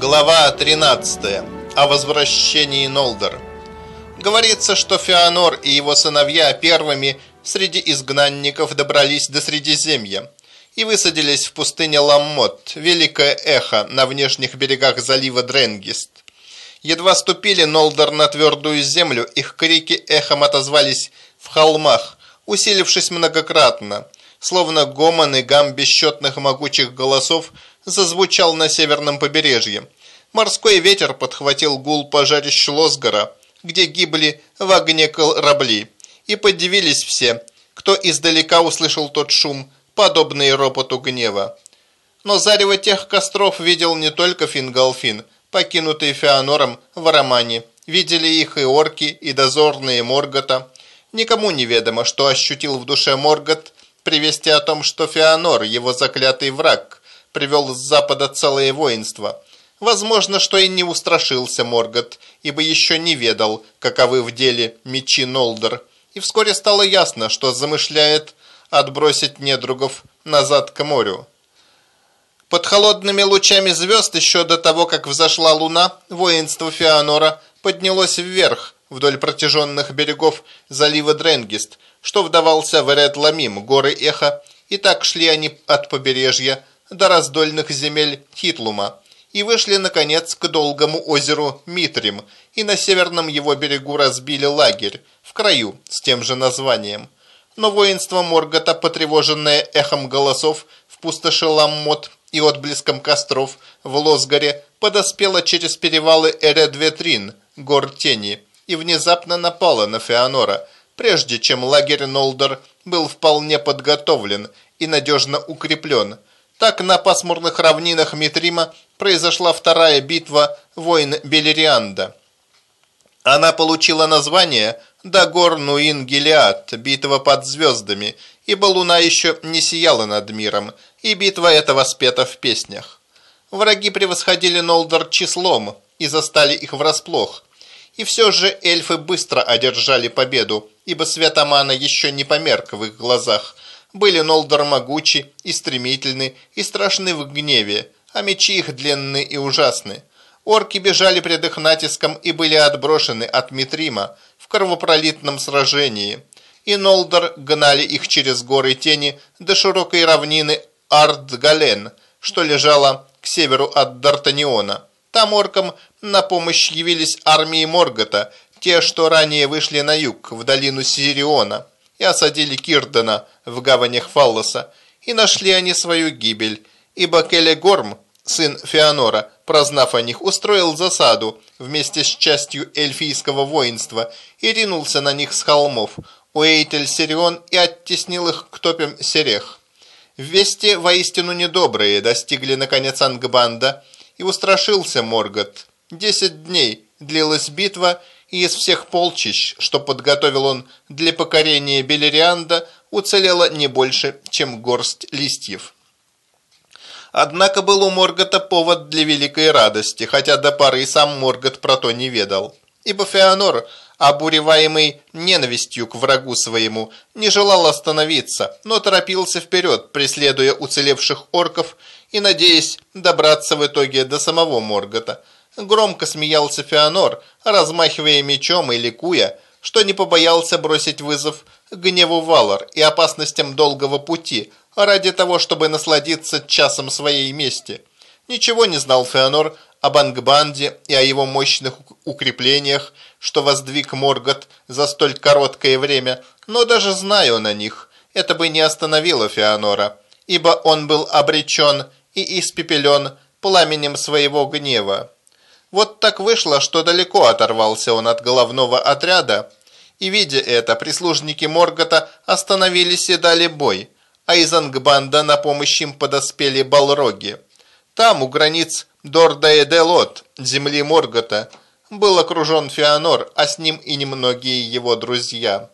Глава 13. О возвращении Нолдор. Говорится, что Феонор и его сыновья первыми среди изгнанников добрались до Средиземья и высадились в пустыне Ламмот, Великое Эхо, на внешних берегах залива Дренгист. Едва ступили Нолдор на твердую землю, их крики эхом отозвались в холмах, усилившись многократно, словно гомон и гам бесчетных могучих голосов зазвучал на северном побережье. Морской ветер подхватил гул пожарищ Лосгора, где гибли в огне корабли, и подивились все, кто издалека услышал тот шум, подобный ропоту гнева. Но зарево тех костров видел не только Фингалфин, покинутый Феонором в Романе. Видели их и орки, и дозорные Моргота. Никому не ведомо, что ощутил в душе Моргот при вести о том, что Феонор, его заклятый враг, привел с запада целое воинство. Возможно, что и не устрашился Моргот, ибо еще не ведал, каковы в деле мечи Нолдер, и вскоре стало ясно, что замышляет отбросить недругов назад к морю. Под холодными лучами звезд еще до того, как взошла луна, воинство Феонора поднялось вверх вдоль протяженных берегов залива Дренгист, что вдавался в Эрет-Ламим, горы Эха, и так шли они от побережья до раздольных земель Хитлума, и вышли, наконец, к долгому озеру Митрим, и на северном его берегу разбили лагерь, в краю, с тем же названием. Но воинство Моргота, потревоженное эхом голосов в пустоши Ламмот и отблеском костров в Лосгаре, подоспело через перевалы Эредветрин, гор Тени, и внезапно напало на Феонора, прежде чем лагерь Нолдор был вполне подготовлен и надежно укреплен. Так на пасмурных равнинах Митрима произошла вторая битва войн Белерианда. Она получила название Дагор Нуин Гелиад, битва под звездами, ибо луна еще не сияла над миром, и битва эта воспета в песнях. Враги превосходили Нолдор числом и застали их врасплох. И все же эльфы быстро одержали победу, ибо свет Амана еще не померк в их глазах. Были Нолдор могучи и стремительны, и страшны в гневе, а мечи их длинны и ужасны. Орки бежали пред их натиском и были отброшены от Митрима в кровопролитном сражении. И Нолдор гнали их через горы тени до широкой равнины Ардгален, что лежала к северу от Д'Артаниона. Там оркам на помощь явились армии Моргота, те, что ранее вышли на юг, в долину Сириона, и осадили Кирдена в гаванях Фаллоса, и нашли они свою гибель, ибо Келегорм, сын Феонора, прознав о них, устроил засаду вместе с частью эльфийского воинства и ринулся на них с холмов, у Эйтель-Сирион и оттеснил их к топям Серех. Вести воистину недобрые достигли наконец Ангбанда, и устрашился Моргот. Десять дней длилась битва, и из всех полчищ, что подготовил он для покорения Белерианда, уцелело не больше, чем горсть листьев. Однако был у Моргота повод для великой радости, хотя до поры сам Моргот про то не ведал. Ибо Феонор, обуреваемый ненавистью к врагу своему, не желал остановиться, но торопился вперед, преследуя уцелевших орков и надеясь добраться в итоге до самого Моргота. Громко смеялся Феонор, размахивая мечом и ликуя, что не побоялся бросить вызов гневу Валар и опасностям долгого пути, ради того, чтобы насладиться часом своей мести. Ничего не знал Феонор об Ангбанде и о его мощных укреплениях, что воздвиг Моргот за столь короткое время, но даже зная он о них, это бы не остановило Феонора, ибо он был обречен и испепелен пламенем своего гнева. Вот так вышло, что далеко оторвался он от головного отряда, и, видя это, прислужники Моргота остановились и дали бой, а из Ангбанда на помощь им подоспели балроги. Там, у границ Дорда-Эделот, земли Моргота, был окружен Феонор, а с ним и немногие его друзья.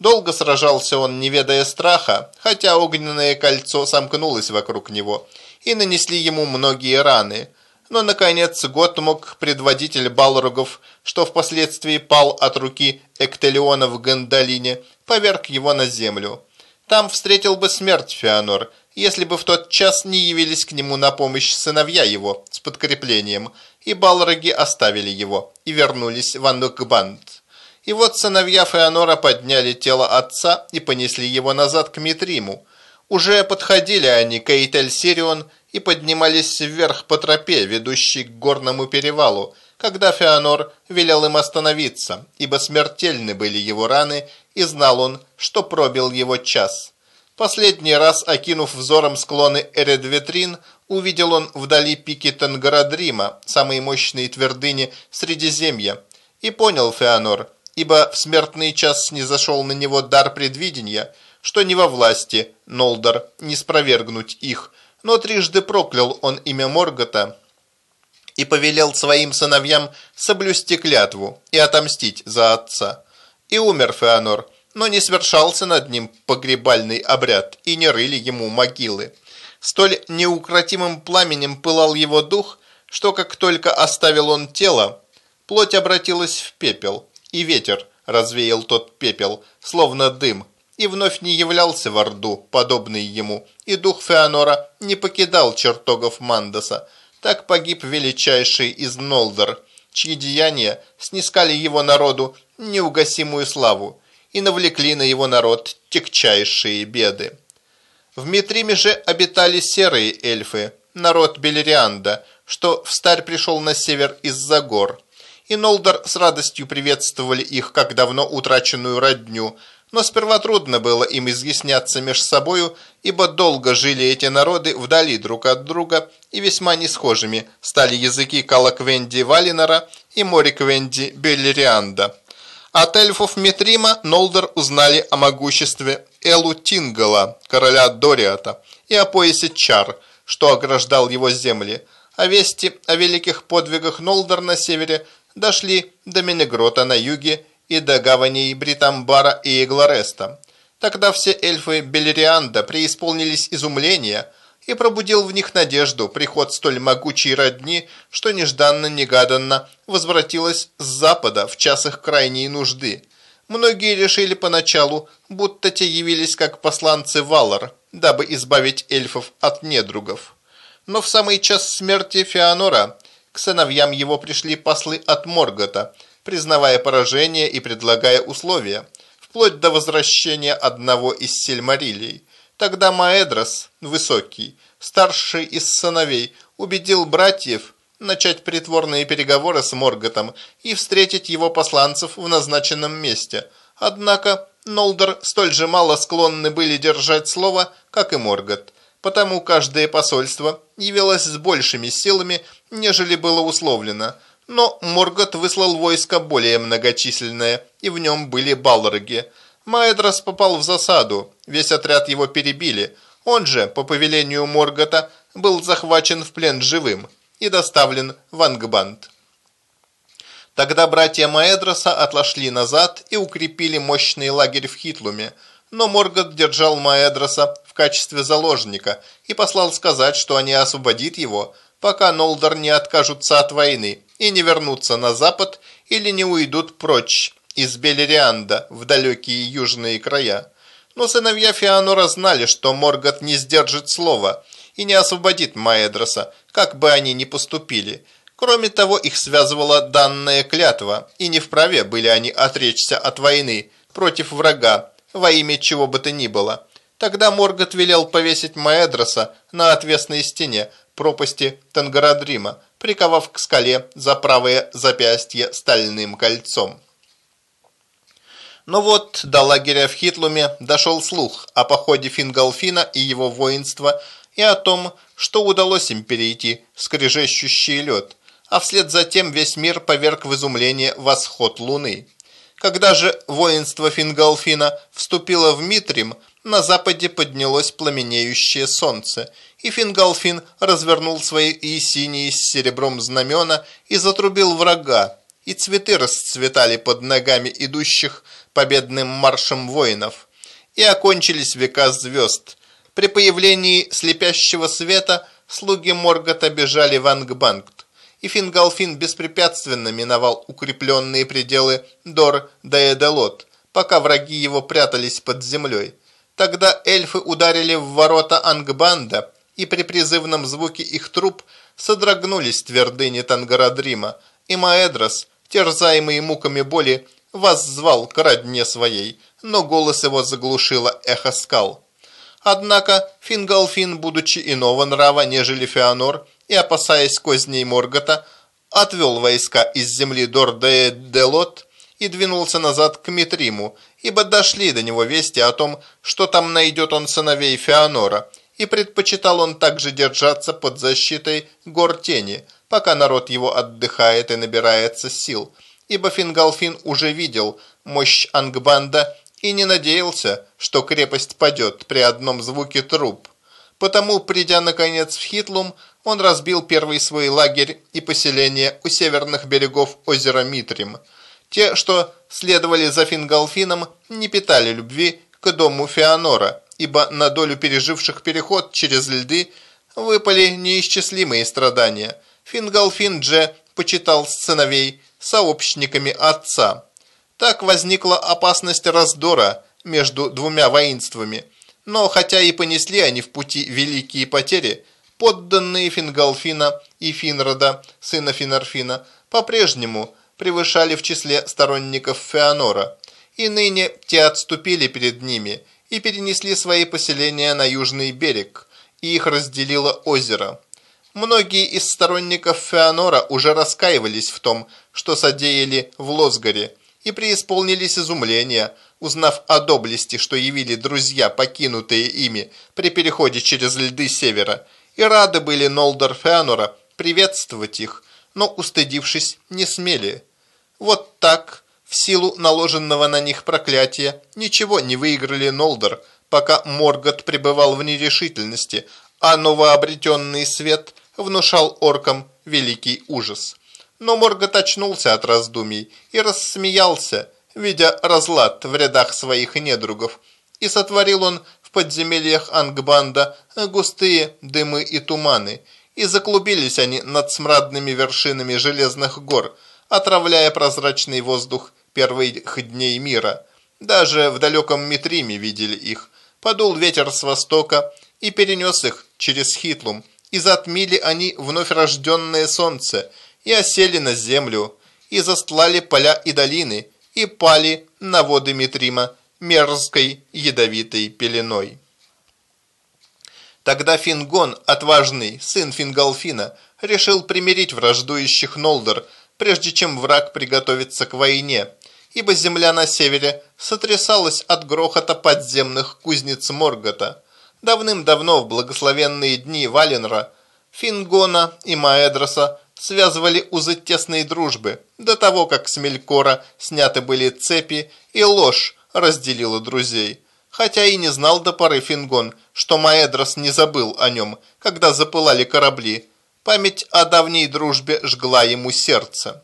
Долго сражался он, не ведая страха, хотя огненное кольцо сомкнулось вокруг него, и нанесли ему многие раны. Но, наконец, Готмук, предводитель Балрогов, что впоследствии пал от руки Эктелиона в Гандалине, поверг его на землю. Там встретил бы смерть Феонор, если бы в тот час не явились к нему на помощь сыновья его с подкреплением, и балроги оставили его и вернулись в Анукбанд. И вот сыновья Феонора подняли тело отца и понесли его назад к Митриму. Уже подходили они к Эйтель-Сирион и поднимались вверх по тропе, ведущей к горному перевалу, когда Феонор велел им остановиться, ибо смертельны были его раны, и знал он, что пробил его час. Последний раз, окинув взором склоны Эредветрин, увидел он вдали пики Тангарадрима, самые мощные твердыни Средиземья, и понял Феонор, ибо в смертный час не зашел на него дар предвидения, что не во власти, Нолдор, не спровергнуть их, но трижды проклял он имя Моргота и повелел своим сыновьям соблюсти клятву и отомстить за отца. И умер Феонор, но не свершался над ним погребальный обряд, и не рыли ему могилы. Столь неукротимым пламенем пылал его дух, что как только оставил он тело, плоть обратилась в пепел, и ветер развеял тот пепел, словно дым, и вновь не являлся в Орду, подобный ему, и дух Феонора не покидал чертогов Мандаса. Так погиб величайший из Нолдор, чьи деяния снискали его народу неугасимую славу, и навлекли на его народ тягчайшие беды. В Митриме же обитали серые эльфы, народ Белерианда, что в старь пришел на север из-за гор. И Нолдор с радостью приветствовали их, как давно утраченную родню, но сперва трудно было им изъясняться меж собою, ибо долго жили эти народы вдали друг от друга, и весьма несхожими стали языки Калаквенди Валинора и Мориквенди Белерианда. От эльфов Митрима Нолдер узнали о могуществе Элу Тингала, короля Дориата, и о поясе Чар, что ограждал его земли, а вести о великих подвигах Нолдер на севере дошли до Менегрота на юге и до гаваней Бритамбара и Эглареста. Тогда все эльфы Белерианда преисполнились изумления – и пробудил в них надежду приход столь могучей родни, что нежданно-негаданно возвратилась с запада в час их крайней нужды. Многие решили поначалу, будто те явились как посланцы Валар, дабы избавить эльфов от недругов. Но в самый час смерти Феонора к сыновьям его пришли послы от Моргота, признавая поражение и предлагая условия, вплоть до возвращения одного из сельмарилей – Тогда Маэдрос, высокий, старший из сыновей, убедил братьев начать притворные переговоры с Морготом и встретить его посланцев в назначенном месте. Однако Нолдер столь же мало склонны были держать слово, как и Моргот. Потому каждое посольство явилось с большими силами, нежели было условлено. Но Моргот выслал войско более многочисленное, и в нем были балроги – Маэдрос попал в засаду, весь отряд его перебили. Он же, по повелению Моргота, был захвачен в плен живым и доставлен в Ангбанд. Тогда братья Маэдроса отошли назад и укрепили мощный лагерь в Хитлуме, но Моргот держал Маэдроса в качестве заложника и послал сказать, что они освободят его, пока Нолдор не откажутся от войны и не вернутся на запад или не уйдут прочь из Белерианда в далекие южные края. Но сыновья Феонора знали, что Моргот не сдержит слова и не освободит Маэдроса, как бы они ни поступили. Кроме того, их связывала данная клятва, и не вправе были они отречься от войны против врага, во имя чего бы то ни было. Тогда Моргот велел повесить Маэдроса на отвесной стене пропасти Тангарадрима, приковав к скале за правое запястье стальным кольцом. Но вот до лагеря в Хитлуме дошел слух о походе Фингалфина и его воинства и о том, что удалось им перейти в скрежещущий лед, а вслед за тем весь мир поверг в изумление восход луны. Когда же воинство Фингалфина вступило в Митрим, на западе поднялось пламенеющее солнце, и Фингалфин развернул свои и синие с серебром знамена и затрубил врага, и цветы расцветали под ногами идущих победным маршем воинов, и окончились века звезд. При появлении слепящего света слуги Моргота бежали в Ангбангт, и Фингалфин беспрепятственно миновал укрепленные пределы Дор-Даэдалот, пока враги его прятались под землей. Тогда эльфы ударили в ворота Ангбанда, и при призывном звуке их труп содрогнулись твердыни Тангарадрима, и Маэдрос, терзаемый муками боли, воззвал к родне своей, но голос его заглушило эхо скал. Однако Фингалфин, будучи иного нрава, нежели Феонор, и опасаясь козней Моргота, отвел войска из земли Дор-де-Делот и двинулся назад к Митриму, ибо дошли до него вести о том, что там найдет он сыновей Феонора, и предпочитал он также держаться под защитой гор тени, пока народ его отдыхает и набирается сил, ибо Фингалфин уже видел мощь Ангбанда и не надеялся, что крепость падет при одном звуке труп. Потому, придя наконец в Хитлум, он разбил первый свой лагерь и поселение у северных берегов озера Митрим. Те, что следовали за Фингалфином, не питали любви к дому Феонора, ибо на долю переживших переход через льды выпали неисчислимые страдания. Фингалфин же почитал сыновей сообщниками отца. Так возникла опасность раздора между двумя воинствами. Но хотя и понесли они в пути великие потери, подданные Фингалфина и Финрода, сына Финарфина, по-прежнему превышали в числе сторонников Феонора, и ныне те отступили перед ними и перенесли свои поселения на южный берег, и их разделило озеро. Многие из сторонников Феонора уже раскаивались в том, что содеяли в Лосгаре, и преисполнились изумления, узнав о доблести, что явили друзья, покинутые ими при переходе через льды севера, и рады были Нолдор Феонора приветствовать их, но, устыдившись, не смели. Вот так, в силу наложенного на них проклятия, ничего не выиграли Нолдор, пока Моргот пребывал в нерешительности, а новообретенный свет внушал оркам великий ужас. Но Моргот очнулся от раздумий и рассмеялся, видя разлад в рядах своих недругов, и сотворил он в подземельях Ангбанда густые дымы и туманы, и заклубились они над смрадными вершинами железных гор, отравляя прозрачный воздух первых дней мира. Даже в далеком Митриме видели их. Подул ветер с востока и перенес их через Хитлум, и затмили они вновь рожденное солнце, и осели на землю, и застлали поля и долины, и пали на воды Митрима мерзкой ядовитой пеленой. Тогда Фингон, отважный, сын Фингалфина, решил примирить враждующих Нолдор, прежде чем враг приготовится к войне, ибо земля на севере сотрясалась от грохота подземных кузнец Моргота. Давным-давно в благословенные дни Валенра, Фингона и Маэдроса связывали узы тесной дружбы, до того, как с Мелькора сняты были цепи и ложь разделила друзей. Хотя и не знал до поры Фингон, что Маэдрос не забыл о нем, когда запылали корабли. Память о давней дружбе жгла ему сердце.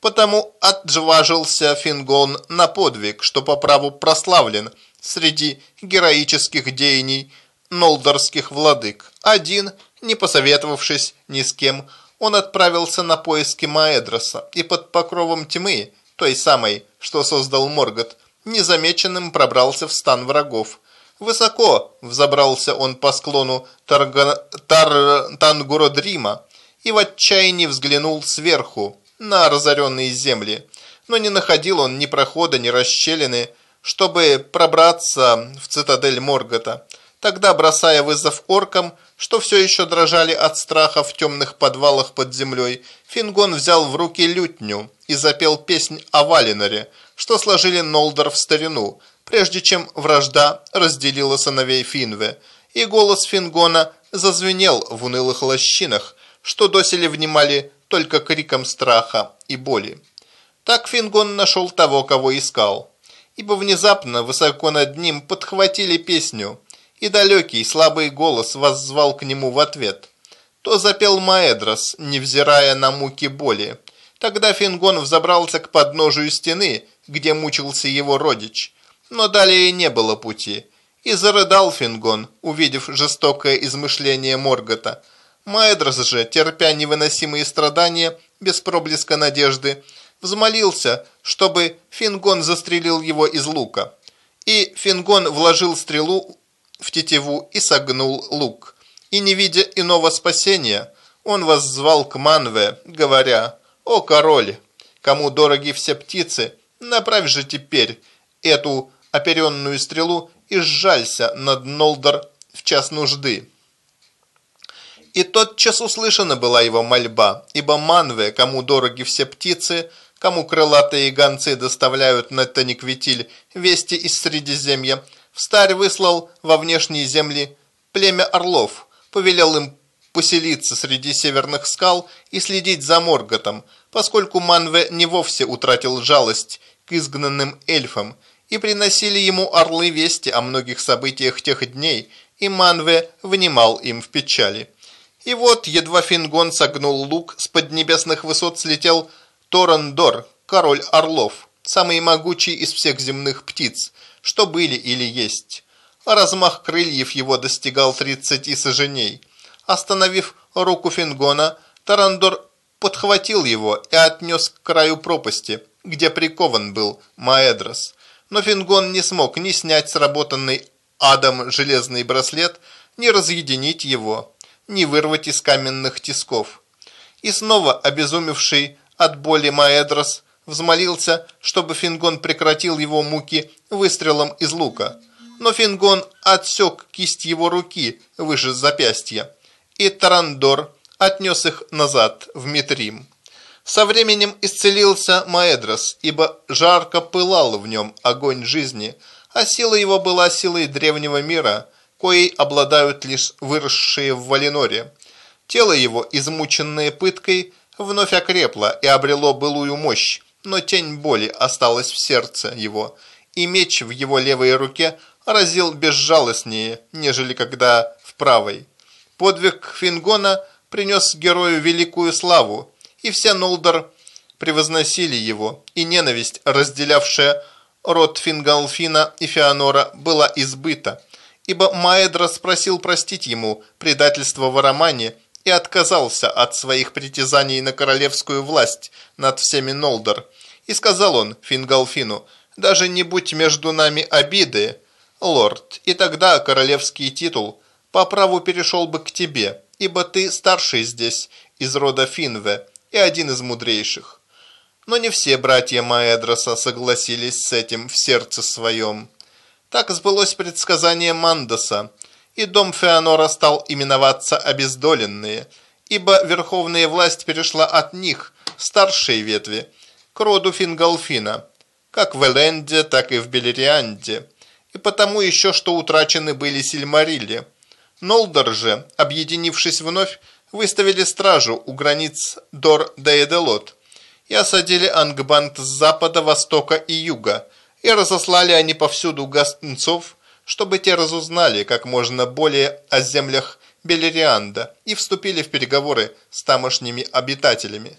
Потому отжважился Фингон на подвиг, что по праву прославлен среди героических деяний нолдорских владык. Один, не посоветовавшись ни с кем, он отправился на поиски Маэдроса и под покровом тьмы, той самой, что создал Моргот, незамеченным пробрался в стан врагов. Высоко взобрался он по склону Тарга... Тар... Тангуродрима и в отчаянии взглянул сверху на разоренные земли, но не находил он ни прохода, ни расщелины, чтобы пробраться в цитадель Моргота. Тогда, бросая вызов оркам, что все еще дрожали от страха в темных подвалах под землей, Фингон взял в руки лютню и запел песнь о Валиноре, что сложили Нолдор в старину, прежде чем вражда разделила сыновей Финве, и голос Фингона зазвенел в унылых лощинах, что доселе внимали только криком страха и боли. Так Фингон нашел того, кого искал, ибо внезапно высоко над ним подхватили песню – и далекий слабый голос воззвал к нему в ответ. То запел Маэдрос, невзирая на муки боли. Тогда Фингон взобрался к подножию стены, где мучился его родич. Но далее не было пути. И зарыдал Фингон, увидев жестокое измышление Моргота. Маэдрос же, терпя невыносимые страдания, без проблеска надежды, взмолился, чтобы Фингон застрелил его из лука. И Фингон вложил стрелу в тетиву и согнул лук. И не видя иного спасения, он воззвал к Манве, говоря, «О, король, кому дороги все птицы, направь же теперь эту оперенную стрелу и сжалься над Нолдор в час нужды». И тотчас услышана была его мольба, ибо Манве, кому дороги все птицы, кому крылатые гонцы доставляют на Таниквитиль вести из Средиземья, встарь выслал во внешние земли племя орлов, повелел им поселиться среди северных скал и следить за Морготом, поскольку Манве не вовсе утратил жалость к изгнанным эльфам, и приносили ему орлы вести о многих событиях тех дней, и Манве внимал им в печали. И вот, едва Фингон согнул лук, с поднебесных высот слетел Торандор, король орлов, самый могучий из всех земных птиц, что были или есть. Размах крыльев его достигал тридцати саженей. Остановив руку Фингона, Тарандор подхватил его и отнес к краю пропасти, где прикован был Маэдрос. Но Фингон не смог ни снять сработанный адом железный браслет, ни разъединить его не вырвать из каменных тисков. И снова обезумевший от боли Маэдрос взмолился, чтобы Фингон прекратил его муки выстрелом из лука. Но Фингон отсек кисть его руки выше запястья, и Тарандор отнес их назад в Митрим. Со временем исцелился Маэдрос, ибо жарко пылал в нем огонь жизни, а сила его была силой древнего мира – коей обладают лишь выросшие в Валиноре. Тело его, измученное пыткой, вновь окрепло и обрело былую мощь, но тень боли осталась в сердце его, и меч в его левой руке разил безжалостнее, нежели когда в правой. Подвиг Фингона принес герою великую славу, и вся Нолдор превозносили его, и ненависть, разделявшая род Фингалфина и Феонора, была избыта ибо Маэдро спросил простить ему предательство в Арамане и отказался от своих притязаний на королевскую власть над всеми Нолдор. И сказал он Фингалфину, «Даже не будь между нами обиды, лорд, и тогда королевский титул по праву перешел бы к тебе, ибо ты старший здесь из рода Финве и один из мудрейших». Но не все братья Маэдроса согласились с этим в сердце своем. Так сбылось предсказание Мандоса, и дом Феонора стал именоваться «Обездоленные», ибо верховная власть перешла от них, старшей ветви, к роду Фингалфина, как в Эленде, так и в Белерианде, и потому еще что утрачены были Сильмарилли. Нолдор же, объединившись вновь, выставили стражу у границ Дор-Деэделот и осадили Ангбанд с запада, востока и юга – и разослали они повсюду гостинцов, чтобы те разузнали как можно более о землях Белерианда и вступили в переговоры с тамошними обитателями.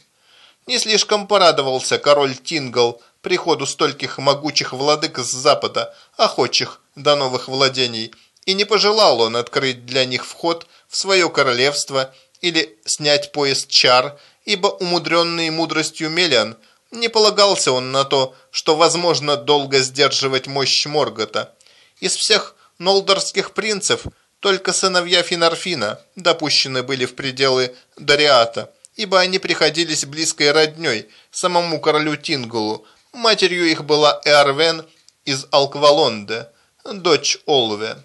Не слишком порадовался король Тингл приходу стольких могучих владык с запада, охочих до новых владений, и не пожелал он открыть для них вход в свое королевство или снять пояс чар, ибо умудренный мудростью Мелиан – не полагался он на то, что возможно долго сдерживать мощь Моргота. Из всех нолдорских принцев только сыновья Финарфина допущены были в пределы Дариата, ибо они приходились близкой родней самому королю Тингулу. Матерью их была Эарвен из Алквалонде, дочь Олве.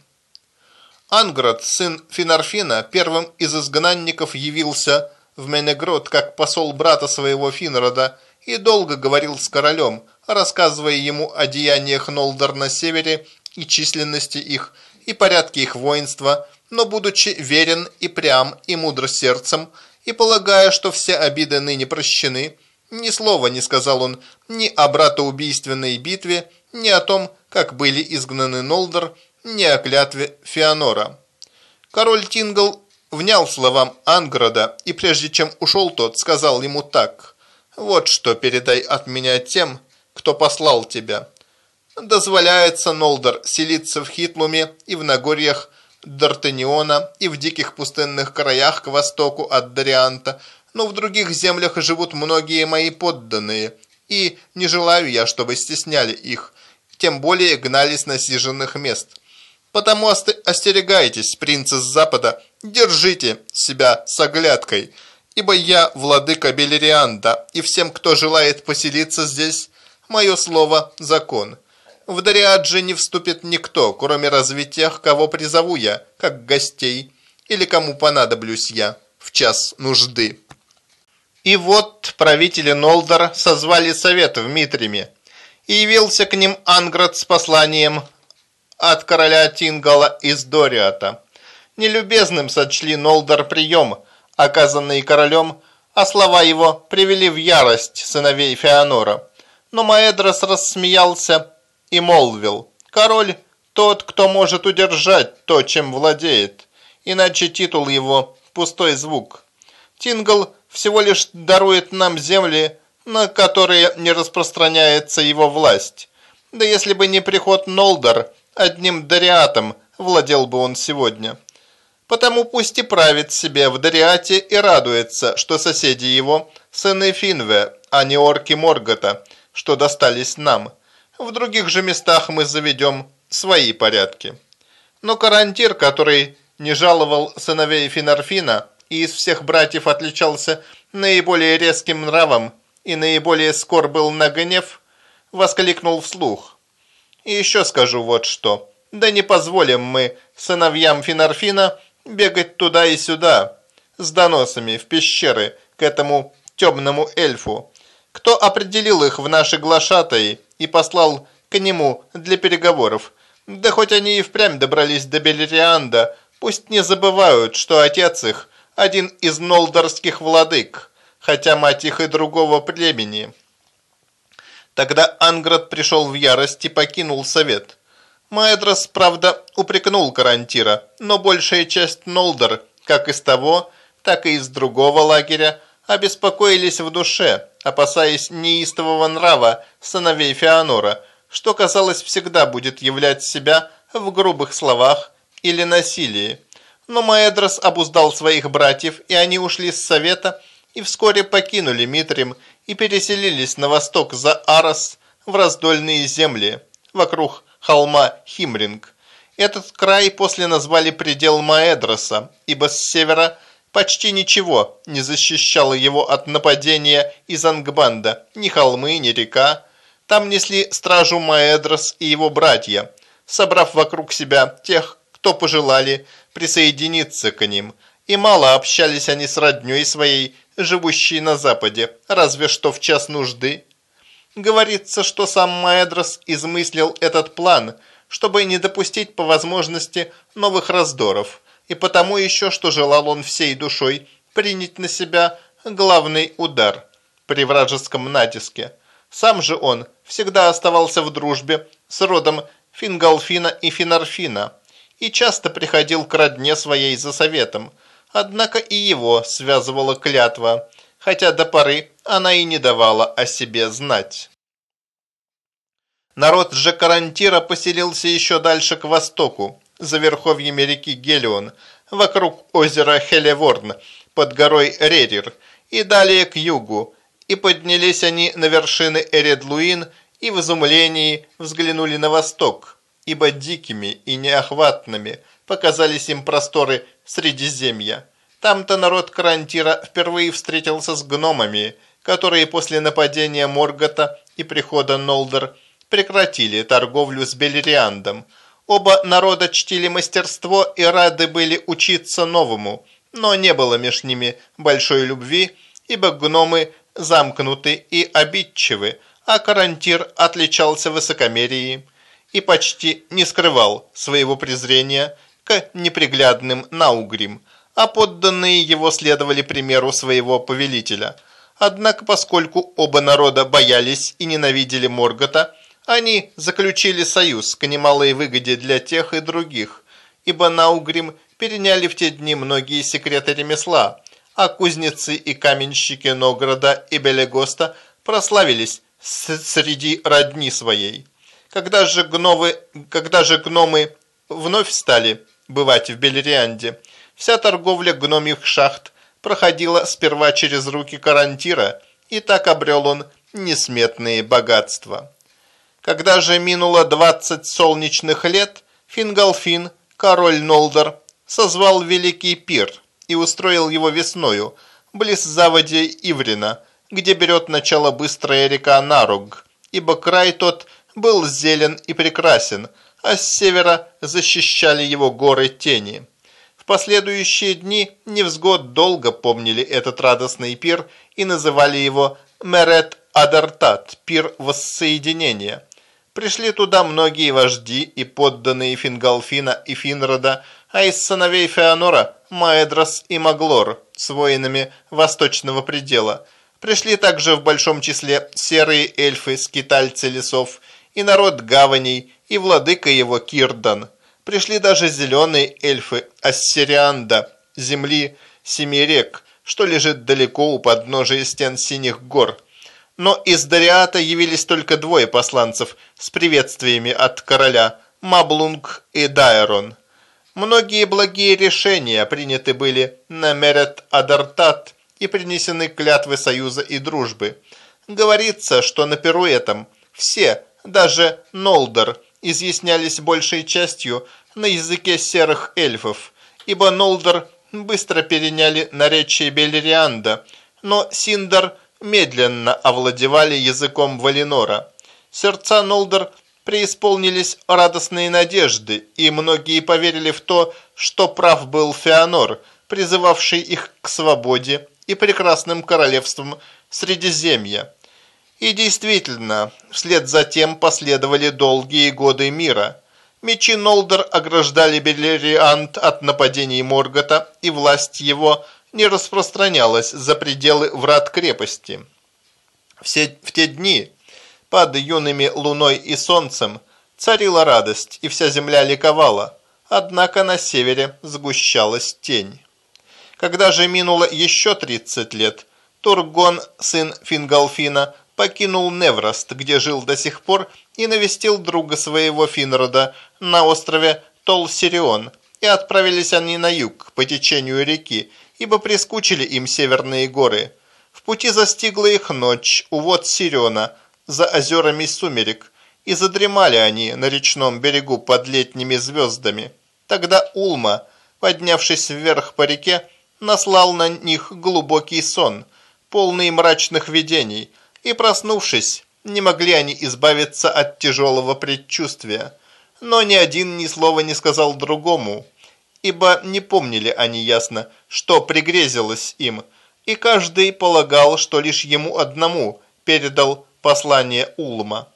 Анград, сын Финарфина, первым из изгнанников явился в Менегрод как посол брата своего Финрода и долго говорил с королем, рассказывая ему о деяниях Нолдор на севере и численности их, и порядке их воинства, но будучи верен и прям и мудр сердцем, и полагая, что все обиды ныне прощены, ни слова не сказал он ни о братоубийственной битве, ни о том, как были изгнаны Нолдор, ни о клятве Феонора. Король Тингл внял словам Анграда, и прежде чем ушел тот, сказал ему так – вот что передай от меня тем, кто послал тебя. Дозволяется Нолдор селиться в Хитлуме и в Нагорьях Д'Артениона и в диких пустынных краях к востоку от Дарианта, но в других землях живут многие мои подданные, и не желаю я, чтобы стесняли их, тем более гнали с насиженных мест. Потому остерегайтесь, принцы с запада, держите себя с оглядкой, ибо я владыка Белерианда, и всем, кто желает поселиться здесь, мое слово – закон. В Дариадже не вступит никто, кроме разве тех, кого призову я, как гостей, или кому понадоблюсь я в час нужды. И вот правители Нолдор созвали совет в Митриме, и явился к ним Анград с посланием от короля Тингала из Дориата. Нелюбезным сочли Нолдор прием, оказанный королем, а слова его привели в ярость сыновей Феонора. Но Маэдрос рассмеялся и молвил, «Король – тот, кто может удержать то, чем владеет, иначе титул его – пустой звук. Тингл всего лишь дарует нам земли, на которые не распространяется его власть. Да если бы не приход Нолдор, одним Дариатом владел бы он сегодня. Потому пусть и правит себе в Дариате и радуется, что соседи его – сыны Финве, а не орки Моргота, что достались нам. В других же местах мы заведем свои порядки. Но Карантир, который не жаловал сыновей Финарфина и из всех братьев отличался наиболее резким нравом и наиболее скор был на гнев, воскликнул вслух. И еще скажу вот что. Да не позволим мы сыновьям Финарфина бегать туда и сюда с доносами в пещеры к этому темному эльфу. Кто определил их в наши глашатаи и послал к нему для переговоров? Да хоть они и впрямь добрались до Белерианда, пусть не забывают, что отец их – один из нолдорских владык, хотя мать их и другого племени. Тогда Анград пришел в ярость и покинул совет. Маэдрос, правда, упрекнул Карантира, но большая часть Нолдор, как из того, так и из другого лагеря, обеспокоились в душе, опасаясь неистового нрава сыновей Феонора, что, казалось, всегда будет являть себя в грубых словах или насилии. Но Маэдрос обуздал своих братьев, и они ушли с совета и вскоре покинули Митрим и переселились на восток за Арос в раздольные земли вокруг холма Химринг. Этот край после назвали предел Маэдроса, ибо с севера почти ничего не защищало его от нападения из Ангбанда, ни холмы, ни река. Там несли стражу Маэдрос и его братья, собрав вокруг себя тех, кто пожелали присоединиться к ним, и мало общались они с роднёй своей, живущей на западе, разве что в час нужды. Говорится, что сам Маэдрос измыслил этот план, чтобы не допустить по возможности новых раздоров, и потому еще, что желал он всей душой принять на себя главный удар при вражеском натиске. Сам же он всегда оставался в дружбе с родом Фингалфина и Финарфина, и часто приходил к родне своей за советом, однако и его связывала клятва, хотя до поры она и не давала о себе знать. Народ же Карантира поселился еще дальше к востоку, за верховьями реки Гелион, вокруг озера Хелеворн, под горой Рерир, и далее к югу, и поднялись они на вершины Эредлуин и в изумлении взглянули на восток – ибо дикими и неохватными показались им просторы Средиземья. Там-то народ Карантира впервые встретился с гномами, которые после нападения Моргота и прихода Нолдер прекратили торговлю с Белериандом. Оба народа чтили мастерство и рады были учиться новому, но не было между ними большой любви, ибо гномы замкнуты и обидчивы, а Карантир отличался высокомерием и почти не скрывал своего презрения к неприглядным наугрим, а подданные его следовали примеру своего повелителя. Однако, поскольку оба народа боялись и ненавидели Моргота, они заключили союз к немалой выгоде для тех и других, ибо Наугрим переняли в те дни многие секреты ремесла, а кузнецы и каменщики Нограда и Белегоста прославились среди родни своей. Когда же, гновы, когда же гномы вновь стали бывать в Белерианде, вся торговля гномьих шахт проходила сперва через руки Карантира, и так обрел он несметные богатства. Когда же минуло 20 солнечных лет, Фингалфин, король Нолдор, созвал великий пир и устроил его весною, близ заводи Иврина, где берет начало быстрая река Наруг, ибо край тот был зелен и прекрасен, а с севера защищали его горы тени. В последующие дни невзгод долго помнили этот радостный пир и называли его Мерет Адартат, пир воссоединения. Пришли туда многие вожди и подданные Фингалфина и Финрода, а из сыновей Феонора – Маэдрос и Маглор с воинами Восточного предела. Пришли также в большом числе серые эльфы, скитальцы лесов и народ гаваней, и владыка его Кирдан. Пришли даже зеленые эльфы Ассирианда, земли семи рек, что лежит далеко у подножия стен синих гор. Но из Дариата явились только двое посланцев с приветствиями от короля – Маблунг и Дайрон. Многие благие решения приняты были на Мерет Адартат и принесены клятвы союза и дружбы. Говорится, что на перу этом все, даже Нолдер, изъяснялись большей частью на языке серых эльфов, ибо Нолдер быстро переняли наречие Белерианда, но Синдер медленно овладевали языком Валинора. Сердца Нолдер – преисполнились радостные надежды, и многие поверили в то, что прав был Феонор, призывавший их к свободе и прекрасным королевствам Средиземья. И действительно, вслед за тем последовали долгие годы мира. Мечи Нолдер ограждали Белериант от нападений Моргота, и власть его не распространялась за пределы врат крепости. Все, в те дни под юными луной и солнцем царила радость, и вся земля ликовала, однако на севере сгущалась тень. Когда же минуло еще 30 лет, Тургон, сын Фингалфина, покинул Неврост, где жил до сих пор, и навестил друга своего Финрода на острове Толсирион, и отправились они на юг по течению реки, ибо прискучили им северные горы. В пути застигла их ночь, увод Сирена – за озерами сумерек, и задремали они на речном берегу под летними звездами. Тогда Улма, поднявшись вверх по реке, наслал на них глубокий сон, полный мрачных видений, и, проснувшись, не могли они избавиться от тяжелого предчувствия. Но ни один ни слова не сказал другому, ибо не помнили они ясно, что пригрезилось им, и каждый полагал, что лишь ему одному передал послание Улма.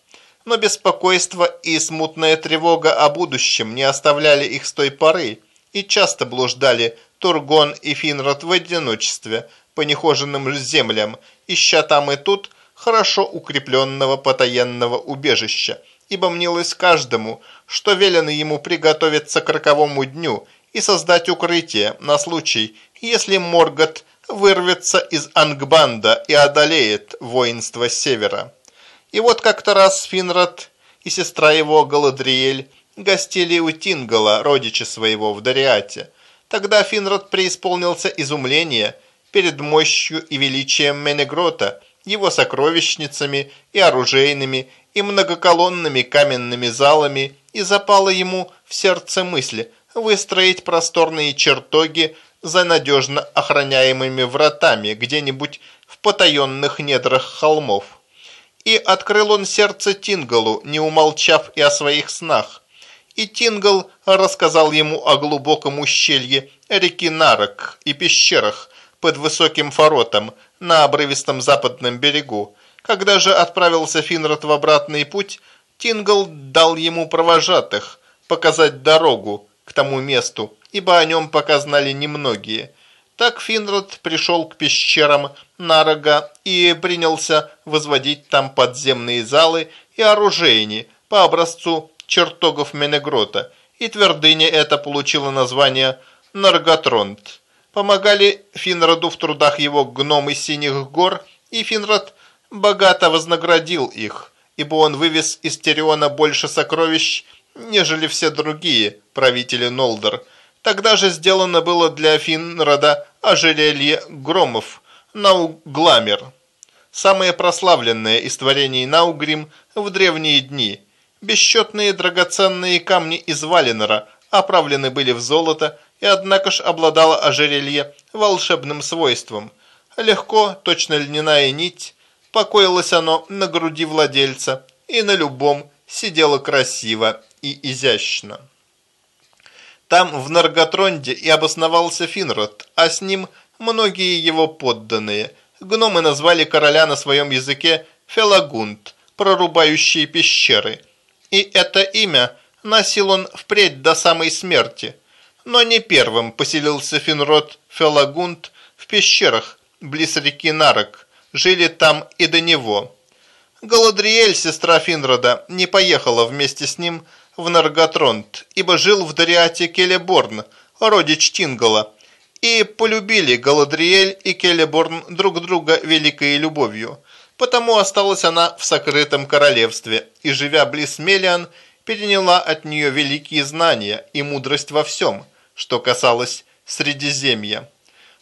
Но беспокойство и смутная тревога о будущем не оставляли их с той поры, и часто блуждали Тургон и Финрод в одиночестве по нехоженным землям, ища там и тут хорошо укрепленного потаенного убежища, ибо мнилось каждому, что велено ему приготовиться к роковому дню и создать укрытие на случай, если Моргот вырвется из Ангбанда и одолеет воинство севера. И вот как-то раз Финрод и сестра его Галадриэль гостили у Тингала, родича своего в Дариате. Тогда Финрод преисполнился изумления перед мощью и величием Менегрота, его сокровищницами и оружейными, и многоколонными каменными залами, и запало ему в сердце мысли выстроить просторные чертоги за надежно охраняемыми вратами где-нибудь в потаенных недрах холмов. И открыл он сердце Тингалу, не умолчав и о своих снах. И Тингал рассказал ему о глубоком ущелье реки Нарок и пещерах под высоким форотом на обрывистом западном берегу. Когда же отправился Финрод в обратный путь, Тингал дал ему провожатых, показать дорогу к тому месту, ибо о нем пока знали немногие – так Финрод пришел к пещерам Нарога и принялся возводить там подземные залы и оружейни по образцу чертогов Менегрота, и твердыня эта получила название Нарготронт. Помогали Финроду в трудах его гномы Синих гор, и Финрод богато вознаградил их, ибо он вывез из Териона больше сокровищ, нежели все другие правители Нолдор – Тогда же сделано было для Финрода ожерелье громов на Гламер. самое прославленное из творений Наугрим в древние дни. Бесчетные драгоценные камни из Валенора оправлены были в золото, и однако ж обладало ожерелье волшебным свойством. Легко, точно льняная нить, покоилось оно на груди владельца, и на любом сидело красиво и изящно. Там, в Нарготронде, и обосновался Финрод, а с ним многие его подданные. Гномы назвали короля на своем языке Фелагунд, прорубающие пещеры. И это имя носил он впредь до самой смерти. Но не первым поселился Финрод Фелагунд в пещерах близ реки Нарок. Жили там и до него. Галадриэль, сестра Финрода, не поехала вместе с ним в Нарготронд, ибо жил в Дариате Келеборн, родич Тингала, и полюбили Галадриэль и Келеборн друг друга великой любовью. Потому осталась она в сокрытом королевстве, и, живя близ Мелиан, переняла от нее великие знания и мудрость во всем, что касалось Средиземья.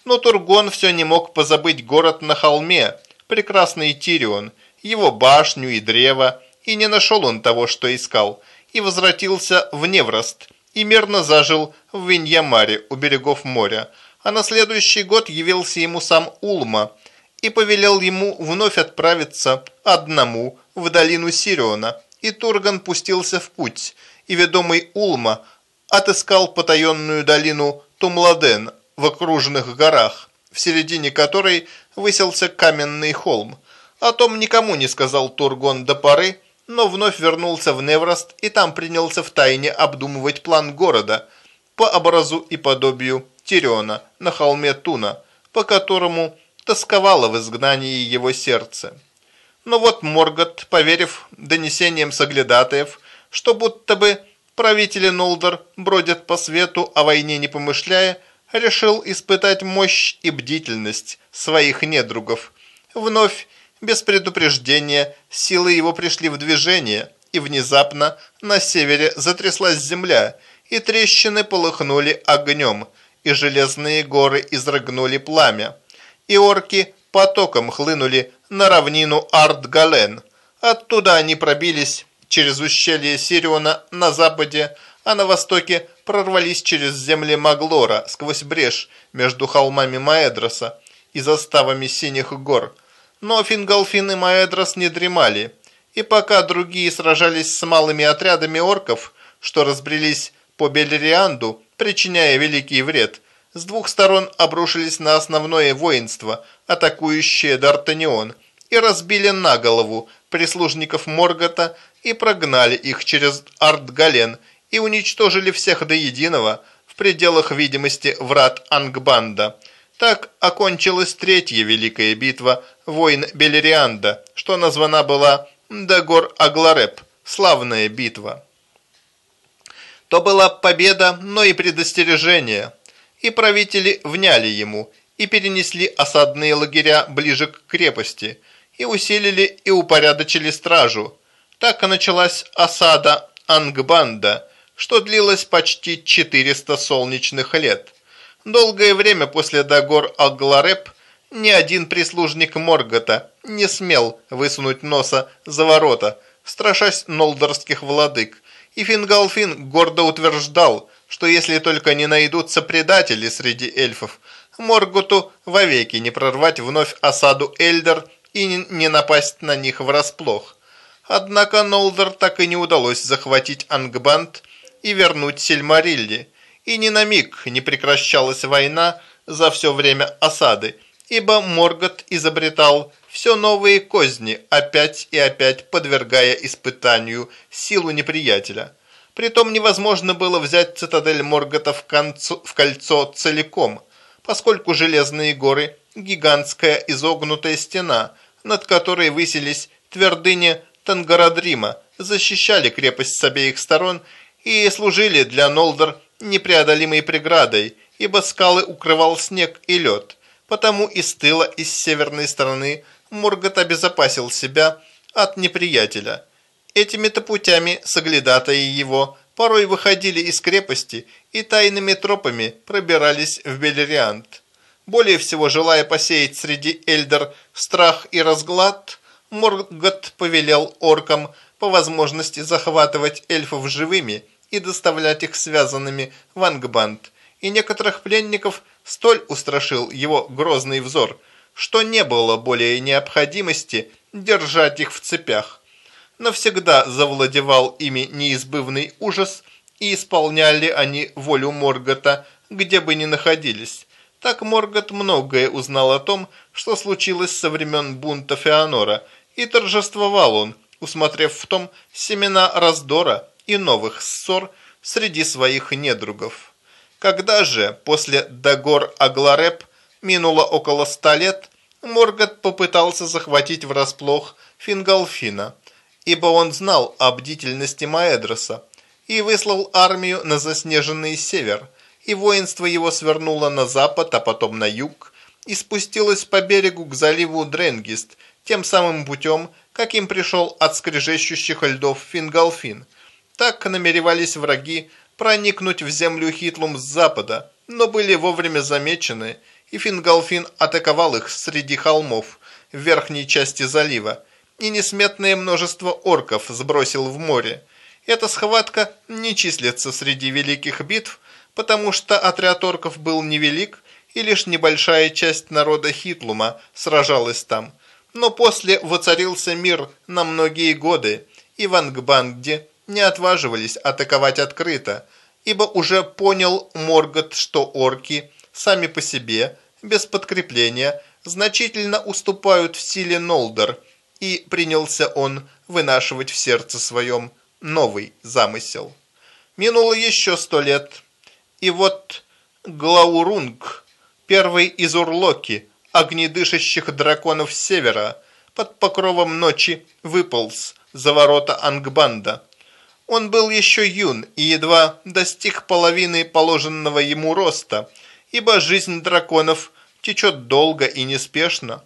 Но Тургон все не мог позабыть город на холме, прекрасный Тирион, его башню и древо, и не нашел он того, что искал, и возвратился в Неврост, и мирно зажил в Виньямаре у берегов моря, а на следующий год явился ему сам Улма и повелел ему вновь отправиться одному в долину Сириона, и Турган пустился в путь, и ведомый Улма отыскал потаенную долину Тумладен в окруженных горах, в середине которой выселся каменный холм. О том никому не сказал Тургон до поры, но вновь вернулся в Неврост и там принялся в тайне обдумывать план города по образу и подобию Тириона на холме Туна, по которому тосковало в изгнании его сердце. Но вот Моргот, поверив донесениям соглядатаев, что будто бы правители Нолдор бродят по свету, о войне не помышляя, решил испытать мощь и бдительность своих недругов. Вновь без предупреждения силы его пришли в движение, и внезапно на севере затряслась земля, и трещины полыхнули огнем, и железные горы изрыгнули пламя. И орки потоком хлынули на равнину Арт-Гален. Оттуда они пробились через ущелье Сириона на западе, а на востоке прорвались через земли Маглора сквозь брешь между холмами Маэдроса и заставами Синих гор – но Фингалфин и Маэдрос не дремали, и пока другие сражались с малыми отрядами орков, что разбрелись по Белерианду, причиняя великий вред, с двух сторон обрушились на основное воинство, атакующее Д'Артанион, и разбили на голову прислужников Моргота и прогнали их через Артгален и уничтожили всех до единого в пределах видимости врат Ангбанда – так окончилась третья великая битва войн Белерианда, что названа была Дагор-Аглареп, славная битва. То была победа, но и предостережение, и правители вняли ему, и перенесли осадные лагеря ближе к крепости, и усилили и упорядочили стражу. Так и началась осада Ангбанда, что длилась почти 400 солнечных лет – Долгое время после Дагор Аглареп ни один прислужник Моргота не смел высунуть носа за ворота, страшась нолдорских владык, и Фингалфин гордо утверждал, что если только не найдутся предатели среди эльфов, Морготу вовеки не прорвать вновь осаду Эльдер и не напасть на них врасплох. Однако Нолдор так и не удалось захватить Ангбанд и вернуть Сильмарилли, и ни на миг не прекращалась война за все время осады, ибо Моргот изобретал все новые козни, опять и опять подвергая испытанию силу неприятеля. Притом невозможно было взять цитадель Моргота в, в кольцо целиком, поскольку железные горы – гигантская изогнутая стена, над которой высились твердыни Тангарадрима, защищали крепость с обеих сторон и служили для Нолдор непреодолимой преградой, ибо скалы укрывал снег и лед. Потому и с тыла, и с северной стороны Мургот обезопасил себя от неприятеля. Этими-то путями соглядатаи его порой выходили из крепости и тайными тропами пробирались в Белериант. Более всего, желая посеять среди Эльдер страх и разглад, Моргот повелел оркам по возможности захватывать эльфов живыми и доставлять их связанными в Ангбанд, и некоторых пленников столь устрашил его грозный взор, что не было более необходимости держать их в цепях. Навсегда завладевал ими неизбывный ужас, и исполняли они волю Моргота, где бы ни находились. Так Моргот многое узнал о том, что случилось со времен бунта Феонора, и торжествовал он, усмотрев в том семена раздора и новых ссор среди своих недругов. Когда же после Дагор Аглареп минуло около ста лет, Моргот попытался захватить врасплох Фингалфина, ибо он знал о бдительности Маэдроса, и выслал армию на заснеженный север, и воинство его свернуло на запад, а потом на юг, и спустилось по берегу к заливу Дренгист, тем самым путем, каким пришел от скрежещущих льдов Фингалфин. Так намеревались враги проникнуть в землю Хитлум с запада, но были вовремя замечены, и Фингалфин атаковал их среди холмов в верхней части залива, и несметное множество орков сбросил в море. Эта схватка не числится среди великих битв, потому что отряд орков был невелик, и лишь небольшая часть народа Хитлума сражалась там – но после воцарился мир на многие годы, и в Ангбанде не отваживались атаковать открыто, ибо уже понял Моргот, что орки сами по себе, без подкрепления, значительно уступают в силе Нолдор, и принялся он вынашивать в сердце своем новый замысел. Минуло еще сто лет, и вот Глаурунг, первый из Урлоки, огнедышащих драконов севера под покровом ночи выполз за ворота Ангбанда. Он был еще юн и едва достиг половины положенного ему роста, ибо жизнь драконов течет долго и неспешно.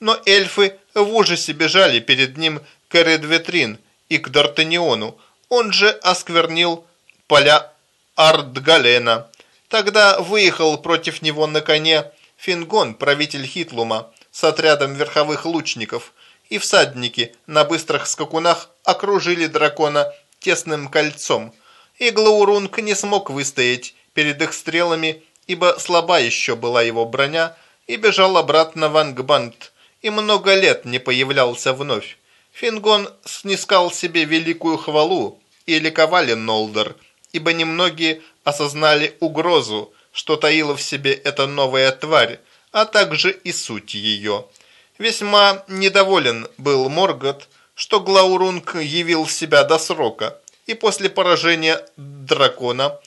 Но эльфы в ужасе бежали перед ним к Эредветрин и к Д'Артаниону. Он же осквернил поля Ардгалена. Тогда выехал против него на коне Фингон, правитель Хитлума, с отрядом верховых лучников, и всадники на быстрых скакунах окружили дракона тесным кольцом, и Глаурунг не смог выстоять перед их стрелами, ибо слаба еще была его броня, и бежал обратно в Ангбанд, и много лет не появлялся вновь. Фингон снискал себе великую хвалу, и ликовали Нолдор, ибо немногие осознали угрозу, что таила в себе эта новая тварь, а также и суть ее. Весьма недоволен был Моргот, что Глаурунг явил себя до срока, и после поражения дракона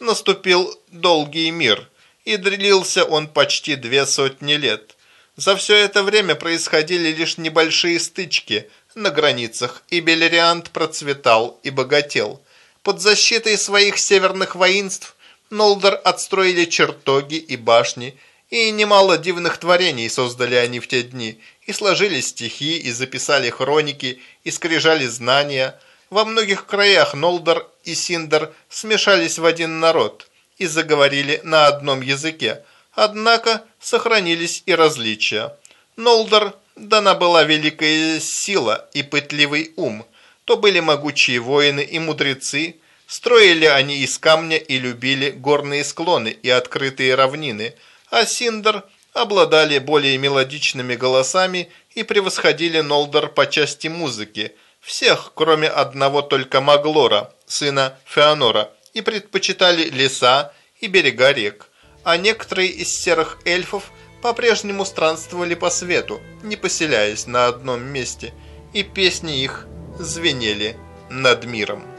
наступил долгий мир, и дрелился он почти две сотни лет. За все это время происходили лишь небольшие стычки на границах, и Белериант процветал и богател. Под защитой своих северных воинств Нолдор отстроили чертоги и башни, и немало дивных творений создали они в те дни, и сложили стихи, и записали хроники, и скрижали знания. Во многих краях Нолдор и Синдер смешались в один народ и заговорили на одном языке, однако сохранились и различия. Нолдор дана была великая сила и пытливый ум, то были могучие воины и мудрецы, Строили они из камня и любили горные склоны и открытые равнины, а Синдер обладали более мелодичными голосами и превосходили Нолдор по части музыки, всех, кроме одного только Маглора, сына Феонора, и предпочитали леса и берега рек. А некоторые из серых эльфов по-прежнему странствовали по свету, не поселяясь на одном месте, и песни их звенели над миром.